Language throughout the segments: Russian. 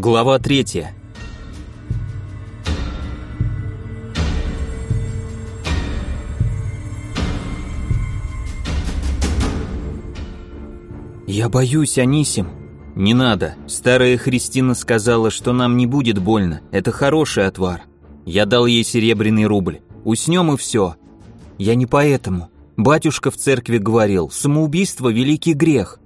Глава третья. «Я боюсь, Анисим». «Не надо. Старая Христина сказала, что нам не будет больно. Это хороший отвар. Я дал ей серебряный рубль. Уснем и все». «Я не поэтому. Батюшка в церкви говорил, самоубийство – великий грех».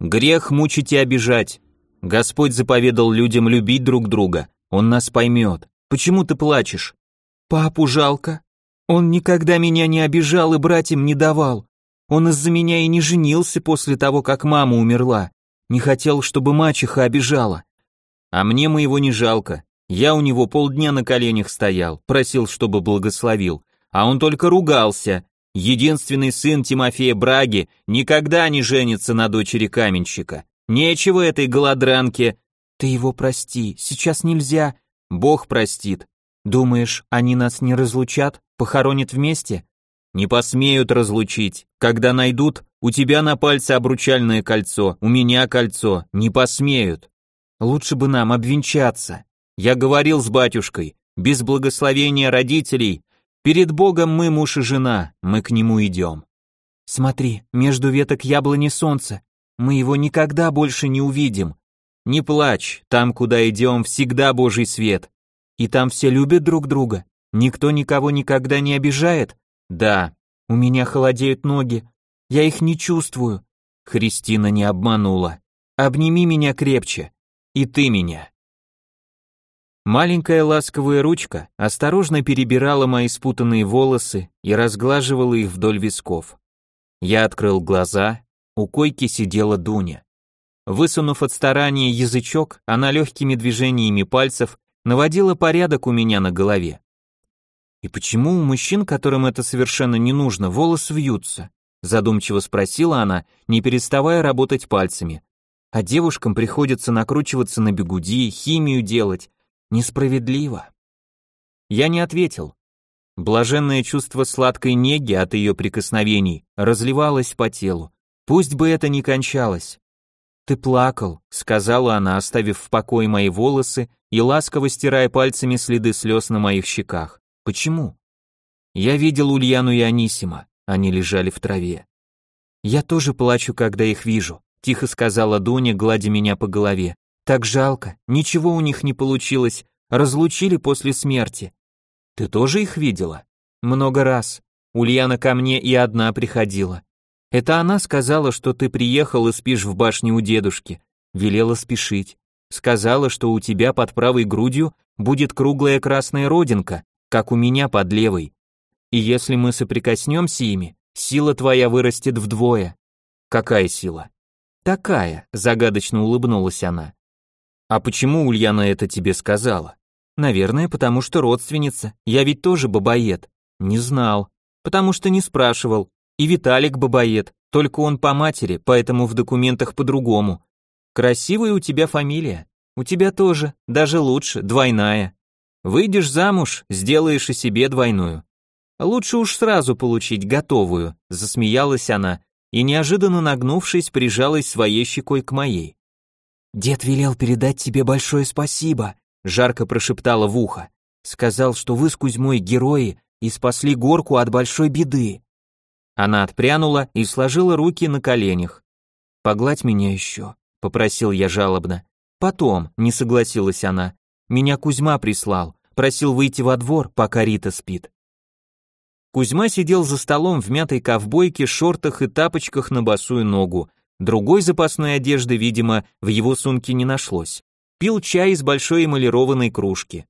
«Грех мучить и обижать. Господь заповедал людям любить друг друга. Он нас поймет. Почему ты плачешь?» «Папу жалко. Он никогда меня не обижал и братьям не давал. Он из-за меня и не женился после того, как мама умерла. Не хотел, чтобы мачеха обижала. А мне моего не жалко. Я у него полдня на коленях стоял, просил, чтобы благословил. А он только ругался. Единственный сын Тимофея Браги никогда не женится на дочери каменщика. Нечего этой голодранке. Ты его прости, сейчас нельзя. Бог простит. Думаешь, они нас не разлучат, похоронят вместе? Не посмеют разлучить. Когда найдут, у тебя на пальце обручальное кольцо, у меня кольцо. Не посмеют. Лучше бы нам обвенчаться. Я говорил с батюшкой. Без благословения родителей. Перед Богом мы муж и жена. Мы к нему идем. Смотри, между веток яблони солнце. Мы его никогда больше не увидим. Не плачь, там, куда идем, всегда Божий свет. И там все любят друг друга. Никто никого никогда не обижает. Да, у меня холодеют ноги. Я их не чувствую. Христина не обманула. Обними меня крепче. И ты меня. Маленькая ласковая ручка осторожно перебирала мои спутанные волосы и разглаживала их вдоль висков. Я открыл глаза, у койки сидела Дуня. Высунув от старания язычок, она легкими движениями пальцев наводила порядок у меня на голове. «И почему у мужчин, которым это совершенно не нужно, волосы вьются?» задумчиво спросила она, не переставая работать пальцами. «А девушкам приходится накручиваться на бегуди, химию делать. Несправедливо». Я не ответил. Блаженное чувство сладкой неги от ее прикосновений разливалось по телу. Пусть бы это не кончалось. «Ты плакал», — сказала она, оставив в покое мои волосы и ласково стирая пальцами следы слез на моих щеках. Почему? Я видел Ульяну и Анисима, они лежали в траве. Я тоже плачу, когда их вижу, тихо сказала Дуня, гладя меня по голове. Так жалко, ничего у них не получилось, разлучили после смерти. Ты тоже их видела? Много раз. Ульяна ко мне и одна приходила. Это она сказала, что ты приехал и спишь в башне у дедушки. Велела спешить. Сказала, что у тебя под правой грудью будет круглая красная родинка, как у меня под левой. И если мы соприкоснемся ими, сила твоя вырастет вдвое. Какая сила? Такая, загадочно улыбнулась она. А почему Ульяна это тебе сказала? Наверное, потому что родственница. Я ведь тоже бабоед. Не знал. Потому что не спрашивал. И Виталик бабоед, только он по матери, поэтому в документах по-другому. Красивая у тебя фамилия. У тебя тоже, даже лучше, двойная. Выйдешь замуж, сделаешь и себе двойную. Лучше уж сразу получить готовую, засмеялась она и неожиданно нагнувшись, прижалась своей щекой к моей. Дед велел передать тебе большое спасибо, жарко прошептала в ухо. Сказал, что вы с Кузьмой герои и спасли горку от большой беды. Она отпрянула и сложила руки на коленях. Погладь меня еще, попросил я жалобно. Потом, не согласилась она. Меня Кузьма прислал, просил выйти во двор, пока Рита спит. Кузьма сидел за столом в мятой ковбойке, шортах и тапочках на босую ногу. Другой запасной одежды, видимо, в его сумке не нашлось. Пил чай из большой эмалированной кружки.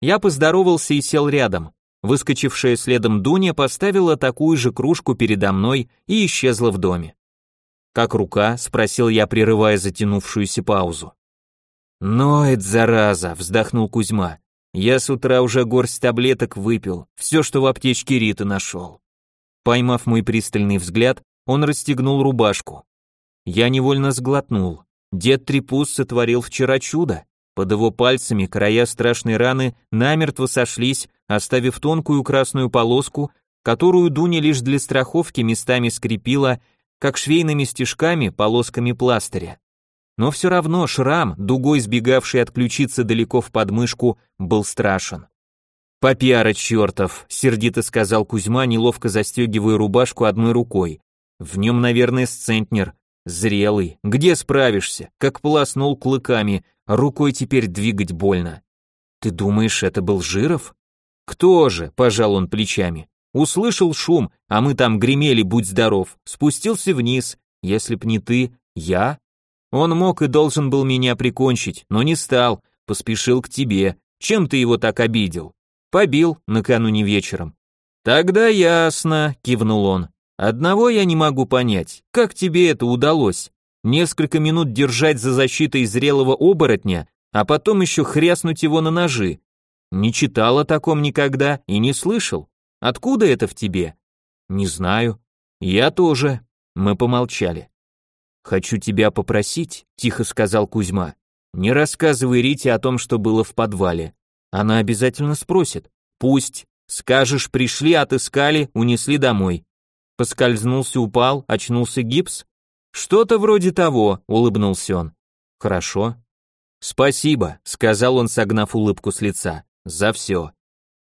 Я поздоровался и сел рядом. Выскочившая следом Дуня поставила такую же кружку передо мной и исчезла в доме. «Как рука?» — спросил я, прерывая затянувшуюся паузу. «Ноет, зараза!» — вздохнул Кузьма. «Я с утра уже горсть таблеток выпил, все, что в аптечке Риты нашел». Поймав мой пристальный взгляд, он расстегнул рубашку. Я невольно сглотнул. Дед Трипус сотворил вчера чудо. Под его пальцами края страшной раны намертво сошлись, оставив тонкую красную полоску, которую Дуня лишь для страховки местами скрепила, как швейными стежками, полосками пластыря. Но все равно шрам, дугой сбегавший от ключицы далеко в подмышку, был страшен. «Попиара чертов», — сердито сказал Кузьма, неловко застегивая рубашку одной рукой. «В нем, наверное, сцентнер. Зрелый. Где справишься? Как полоснул клыками. Рукой теперь двигать больно». «Ты думаешь, это был Жиров?» «Кто же?» — пожал он плечами. «Услышал шум, а мы там гремели, будь здоров. Спустился вниз. Если б не ты, я?» Он мог и должен был меня прикончить, но не стал, поспешил к тебе. Чем ты его так обидел? Побил накануне вечером. Тогда ясно, кивнул он. Одного я не могу понять. Как тебе это удалось? Несколько минут держать за защитой зрелого оборотня, а потом еще хряснуть его на ножи. Не читал о таком никогда и не слышал. Откуда это в тебе? Не знаю. Я тоже. Мы помолчали. «Хочу тебя попросить», — тихо сказал Кузьма. «Не рассказывай Рите о том, что было в подвале. Она обязательно спросит. Пусть. Скажешь, пришли, отыскали, унесли домой. Поскользнулся, упал, очнулся гипс? Что-то вроде того, улыбнулся он. Хорошо. Спасибо, сказал он, согнав улыбку с лица. За все.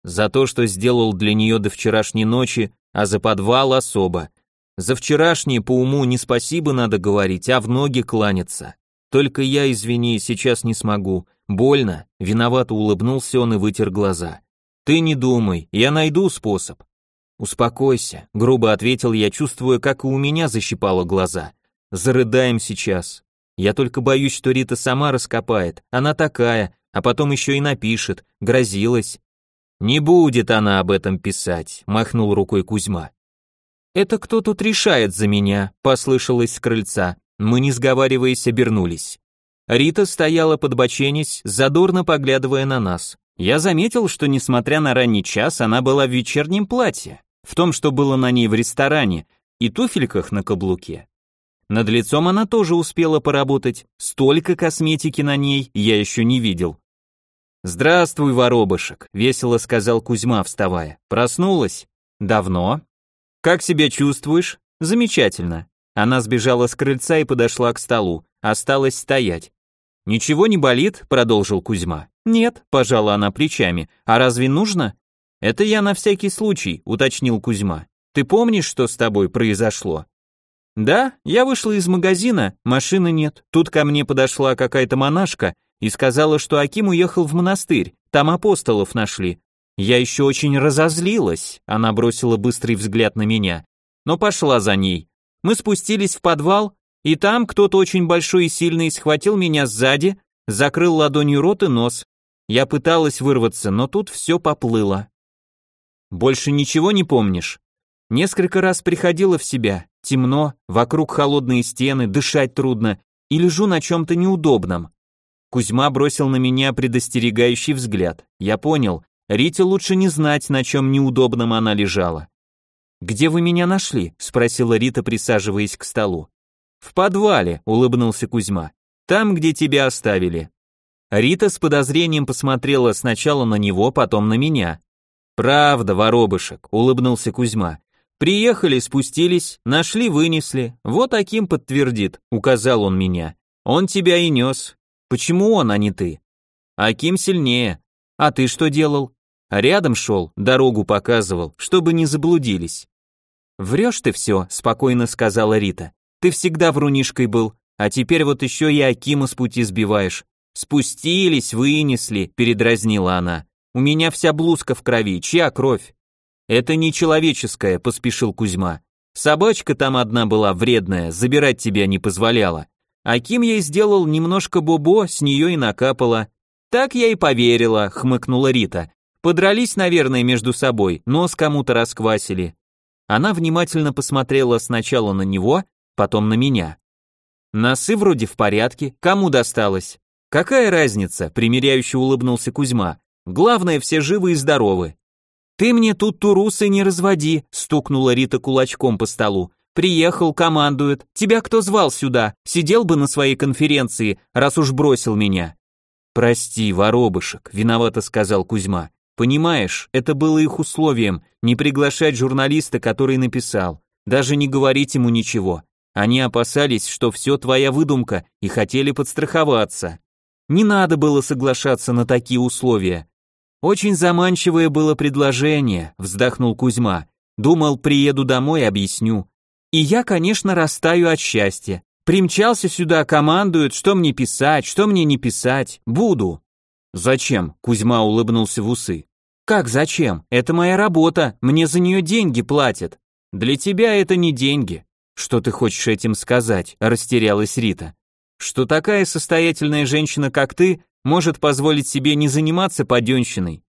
За то, что сделал для нее до вчерашней ночи, а за подвал особо. За вчерашнее по уму не спасибо надо говорить, а в ноги кланяться. Только я, извини, сейчас не смогу. Больно. Виновато улыбнулся он и вытер глаза. Ты не думай, я найду способ. Успокойся, грубо ответил я, чувствуя, как и у меня защипало глаза. Зарыдаем сейчас. Я только боюсь, что Рита сама раскопает. Она такая, а потом еще и напишет, грозилась. Не будет она об этом писать, махнул рукой Кузьма. «Это кто тут решает за меня?» – послышалось с крыльца. Мы, не сговариваясь, обернулись. Рита стояла подбоченясь, задорно поглядывая на нас. Я заметил, что, несмотря на ранний час, она была в вечернем платье, в том, что было на ней в ресторане, и туфельках на каблуке. Над лицом она тоже успела поработать, столько косметики на ней я еще не видел. «Здравствуй, воробышек», — весело сказал Кузьма, вставая. «Проснулась?» «Давно?» «Как себя чувствуешь?» «Замечательно». Она сбежала с крыльца и подошла к столу, осталось стоять. «Ничего не болит?» – продолжил Кузьма. «Нет», – пожала она плечами. «А разве нужно?» «Это я на всякий случай», – уточнил Кузьма. «Ты помнишь, что с тобой произошло?» «Да, я вышла из магазина, машины нет. Тут ко мне подошла какая-то монашка и сказала, что Аким уехал в монастырь, там апостолов нашли. Я еще очень разозлилась, она бросила быстрый взгляд на меня, но пошла за ней. Мы спустились в подвал, и там кто-то очень большой и сильный схватил меня сзади, закрыл ладонью рот и нос. Я пыталась вырваться, но тут все поплыло. Больше ничего не помнишь? Несколько раз приходила в себя, темно, вокруг холодные стены, дышать трудно, и лежу на чем-то неудобном. Кузьма бросил на меня предостерегающий взгляд. Я понял, Рите лучше не знать, на чем неудобном она лежала. «Где вы меня нашли?» — спросила Рита, присаживаясь к столу. «В подвале», — улыбнулся Кузьма. «Там, где тебя оставили». Рита с подозрением посмотрела сначала на него, потом на меня. «Правда, воробышек», — улыбнулся Кузьма. «Приехали, спустились, нашли, вынесли. Вот Аким подтвердит», — указал он меня. «Он тебя и нес. Почему он, а не ты?» «Аким сильнее. А ты что делал? Рядом шел, дорогу показывал, чтобы не заблудились. Врешь ты все, спокойно сказала Рита. Ты всегда врунишкой был, а теперь вот еще и Акима с пути сбиваешь. Спустились, вынесли, передразнила она. У меня вся блузка в крови, чья кровь? Это не человеческая, поспешил Кузьма. Собачка там одна была вредная, забирать тебя не позволяла. Аким ей сделал немножко бобо, с нее и накапало. Так я и поверила, хмыкнула Рита. Подрались, наверное, между собой, нос кому-то расквасили. Она внимательно посмотрела сначала на него, потом на меня. Носы вроде в порядке, кому досталось? Какая разница, примиряюще улыбнулся Кузьма. Главное, все живы и здоровы. Ты мне тут турусы не разводи, стукнула Рита кулачком по столу. Приехал, командует. Тебя кто звал сюда? Сидел бы на своей конференции, раз уж бросил меня. «Прости, воробышек», — виновато сказал Кузьма. «Понимаешь, это было их условием, не приглашать журналиста, который написал, даже не говорить ему ничего. Они опасались, что все твоя выдумка и хотели подстраховаться. Не надо было соглашаться на такие условия. Очень заманчивое было предложение, вздохнул Кузьма. Думал, приеду домой, объясню. И я, конечно, растаю от счастья. Примчался сюда, командуют, что мне писать, что мне не писать. Буду. Зачем? Кузьма улыбнулся в усы. Как зачем? Это моя работа, мне за нее деньги платят. Для тебя это не деньги. Что ты хочешь этим сказать? Растерялась Рита. Что такая состоятельная женщина, как ты, может позволить себе не заниматься поденщиной.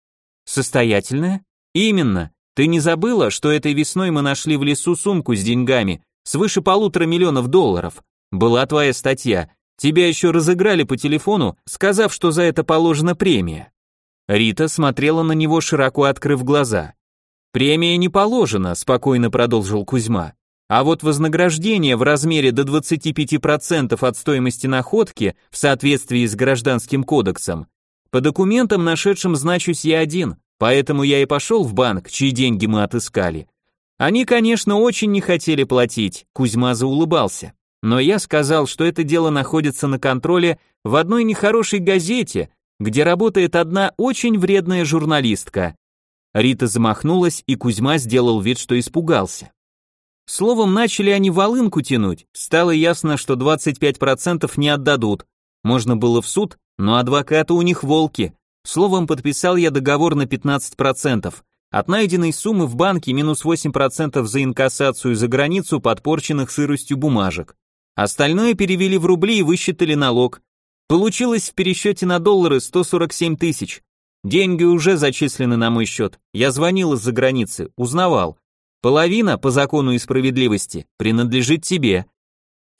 Состоятельная? Именно. Ты не забыла, что этой весной мы нашли в лесу сумку с деньгами, свыше полутора миллионов долларов? Была твоя статья. Тебя еще разыграли по телефону, сказав, что за это положена премия. Рита смотрела на него, широко открыв глаза. Премия не положена, спокойно продолжил Кузьма. А вот вознаграждение в размере до 25% от стоимости находки в соответствии с гражданским кодексом. По документам, нашедшим, значусь я один, поэтому я и пошел в банк, чьи деньги мы отыскали. Они, конечно, очень не хотели платить, Кузьма заулыбался. Но я сказал, что это дело находится на контроле в одной нехорошей газете, где работает одна очень вредная журналистка. Рита замахнулась, и Кузьма сделал вид, что испугался. Словом, начали они волынку тянуть, стало ясно, что 25% не отдадут. Можно было в суд, но адвокаты у них волки. Словом, подписал я договор на 15%. От найденной суммы в банке минус 8% за инкассацию за границу подпорченных сыростью бумажек. Остальное перевели в рубли и высчитали налог. Получилось в пересчете на доллары 147 тысяч. Деньги уже зачислены на мой счет. Я звонил из-за границы, узнавал. Половина, по закону и справедливости, принадлежит тебе».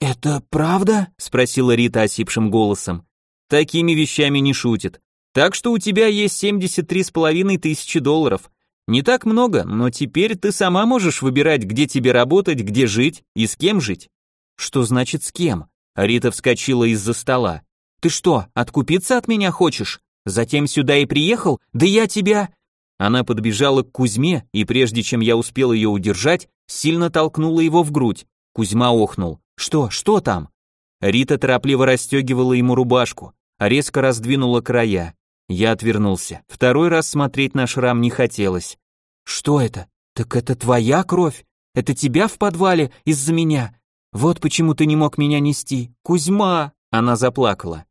«Это правда?» — спросила Рита осипшим голосом. «Такими вещами не шутит. Так что у тебя есть 73 с половиной тысячи долларов. Не так много, но теперь ты сама можешь выбирать, где тебе работать, где жить и с кем жить». «Что значит с кем?» Рита вскочила из-за стола. «Ты что, откупиться от меня хочешь? Затем сюда и приехал? Да я тебя...» Она подбежала к Кузьме, и прежде чем я успел ее удержать, сильно толкнула его в грудь. Кузьма охнул. «Что? Что там?» Рита торопливо расстегивала ему рубашку, резко раздвинула края. Я отвернулся. Второй раз смотреть на шрам не хотелось. «Что это? Так это твоя кровь? Это тебя в подвале из-за меня? Вот почему ты не мог меня нести. Кузьма!» Она заплакала.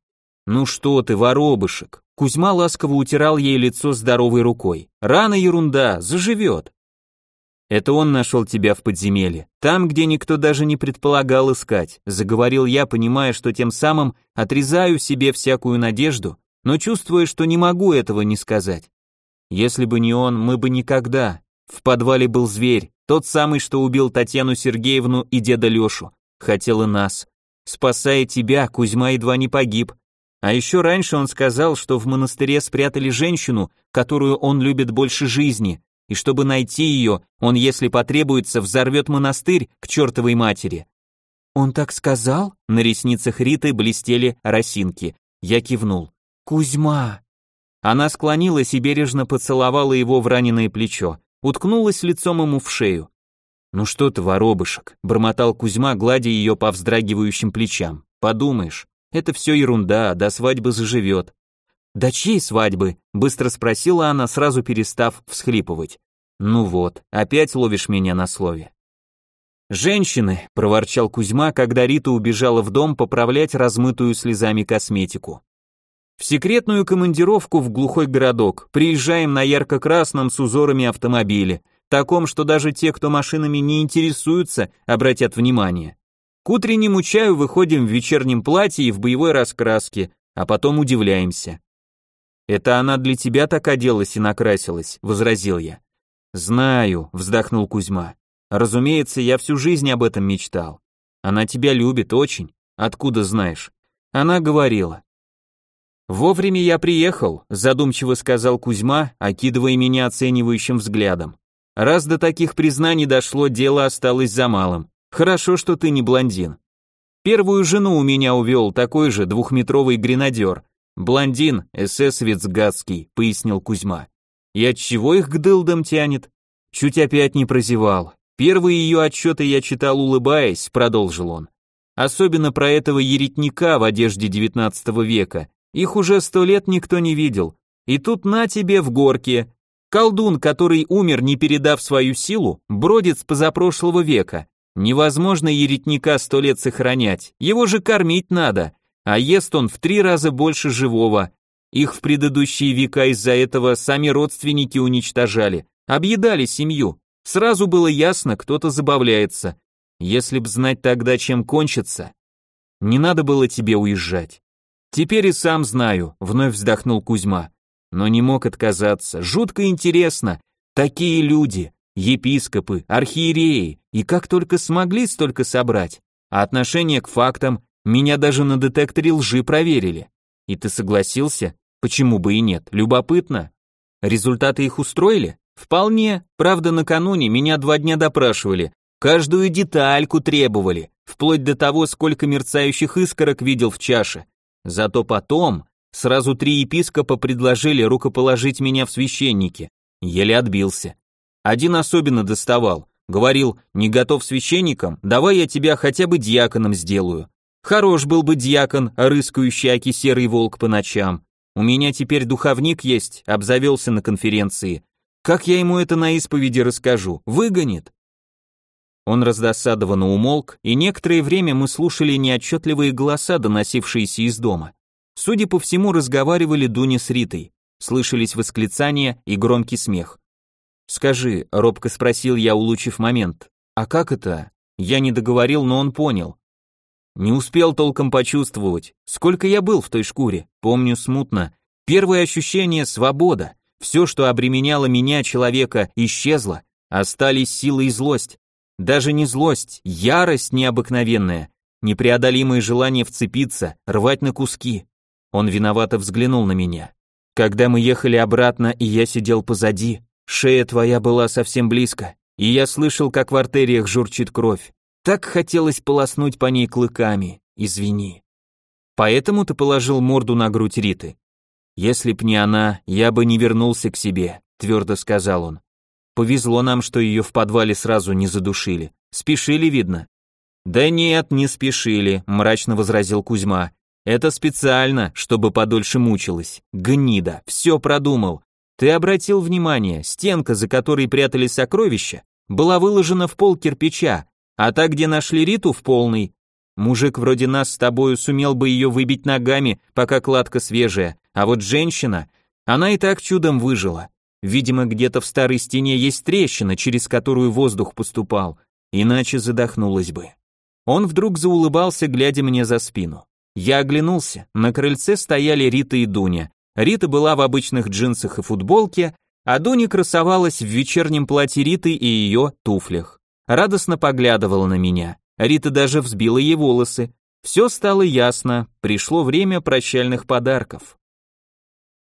«Ну что ты, воробышек?» Кузьма ласково утирал ей лицо здоровой рукой. «Рано ерунда, заживет». «Это он нашел тебя в подземелье, там, где никто даже не предполагал искать», заговорил я, понимая, что тем самым отрезаю себе всякую надежду, но чувствуя, что не могу этого не сказать. Если бы не он, мы бы никогда. В подвале был зверь, тот самый, что убил Татьяну Сергеевну и деда Лешу. Хотел и нас. Спасая тебя, Кузьма едва не погиб, а еще раньше он сказал, что в монастыре спрятали женщину, которую он любит больше жизни, и чтобы найти ее, он, если потребуется, взорвет монастырь к чертовой матери. Он так сказал? На ресницах Риты блестели росинки. Я кивнул. Кузьма. Она склонилась и бережно поцеловала его в раненое плечо, уткнулась лицом ему в шею. «Ну что ты, воробышек», — бормотал Кузьма, гладя ее по вздрагивающим плечам. «Подумаешь, это все ерунда, до свадьбы заживет. До чьей свадьбы? Быстро спросила она, сразу перестав всхлипывать. Ну вот, опять ловишь меня на слове. «Женщины», — проворчал Кузьма, когда Рита убежала в дом поправлять размытую слезами косметику. «В секретную командировку в глухой городок. Приезжаем на ярко-красном с узорами автомобиле, таком, что даже те, кто машинами не интересуются, обратят внимание. К утреннему чаю выходим в вечернем платье и в боевой раскраске, а потом удивляемся. «Это она для тебя так оделась и накрасилась», — возразил я. «Знаю», — вздохнул Кузьма. «Разумеется, я всю жизнь об этом мечтал. Она тебя любит очень. Откуда знаешь?» Она говорила. «Вовремя я приехал», — задумчиво сказал Кузьма, окидывая меня оценивающим взглядом. «Раз до таких признаний дошло, дело осталось за малым. Хорошо, что ты не блондин. Первую жену у меня увел такой же двухметровый гренадер. Блондин, эсэсовец гадский, пояснил Кузьма. И от чего их к дылдам тянет? Чуть опять не прозевал. Первые ее отчеты я читал улыбаясь, продолжил он. Особенно про этого еретника в одежде XIX века. Их уже сто лет никто не видел. И тут на тебе в горке. Колдун, который умер, не передав свою силу, бродит с позапрошлого века. Невозможно еретника сто лет сохранять, его же кормить надо, а ест он в три раза больше живого. Их в предыдущие века из-за этого сами родственники уничтожали, объедали семью. Сразу было ясно, кто-то забавляется. Если б знать тогда, чем кончится. Не надо было тебе уезжать. Теперь и сам знаю, вновь вздохнул Кузьма. Но не мог отказаться. Жутко интересно. Такие люди, епископы, архиереи, и как только смогли столько собрать. А отношение к фактам меня даже на детекторе лжи проверили. И ты согласился? Почему бы и нет? Любопытно. Результаты их устроили? Вполне. Правда, накануне меня два дня допрашивали. Каждую детальку требовали, вплоть до того, сколько мерцающих искорок видел в чаше. Зато потом сразу три епископа предложили рукоположить меня в священники. Еле отбился. Один особенно доставал. Говорил, не готов священником, давай я тебя хотя бы дьяконом сделаю. Хорош был бы дьякон, рыскающий аки серый волк по ночам. У меня теперь духовник есть, обзавелся на конференции. Как я ему это на исповеди расскажу? Выгонит. Он раздосадованно умолк, и некоторое время мы слушали неотчетливые голоса, доносившиеся из дома. Судя по всему, разговаривали Дуня с Ритой. Слышались восклицания и громкий смех. «Скажи», — робко спросил я, улучив момент, «а как это?» Я не договорил, но он понял. Не успел толком почувствовать, сколько я был в той шкуре, помню смутно. Первое ощущение — свобода. Все, что обременяло меня, человека, исчезло, остались сила и злость. Даже не злость, ярость необыкновенная, непреодолимое желание вцепиться, рвать на куски. Он виновато взглянул на меня. Когда мы ехали обратно, и я сидел позади, Шея твоя была совсем близко, и я слышал, как в артериях журчит кровь. Так хотелось полоснуть по ней клыками. Извини. Поэтому ты положил морду на грудь Риты. Если б не она, я бы не вернулся к себе, твердо сказал он. Повезло нам, что ее в подвале сразу не задушили. Спешили, видно. Да нет, не спешили, мрачно возразил Кузьма. Это специально, чтобы подольше мучилась. Гнида, все продумал. Ты обратил внимание, стенка, за которой прятали сокровища, была выложена в пол кирпича, а та, где нашли Риту, в полный. Мужик вроде нас с тобою сумел бы ее выбить ногами, пока кладка свежая, а вот женщина, она и так чудом выжила. Видимо, где-то в старой стене есть трещина, через которую воздух поступал, иначе задохнулась бы. Он вдруг заулыбался, глядя мне за спину. Я оглянулся, на крыльце стояли Рита и Дуня, Рита была в обычных джинсах и футболке, а Дуня красовалась в вечернем платье Риты и ее туфлях. Радостно поглядывала на меня. Рита даже взбила ей волосы. Все стало ясно, пришло время прощальных подарков.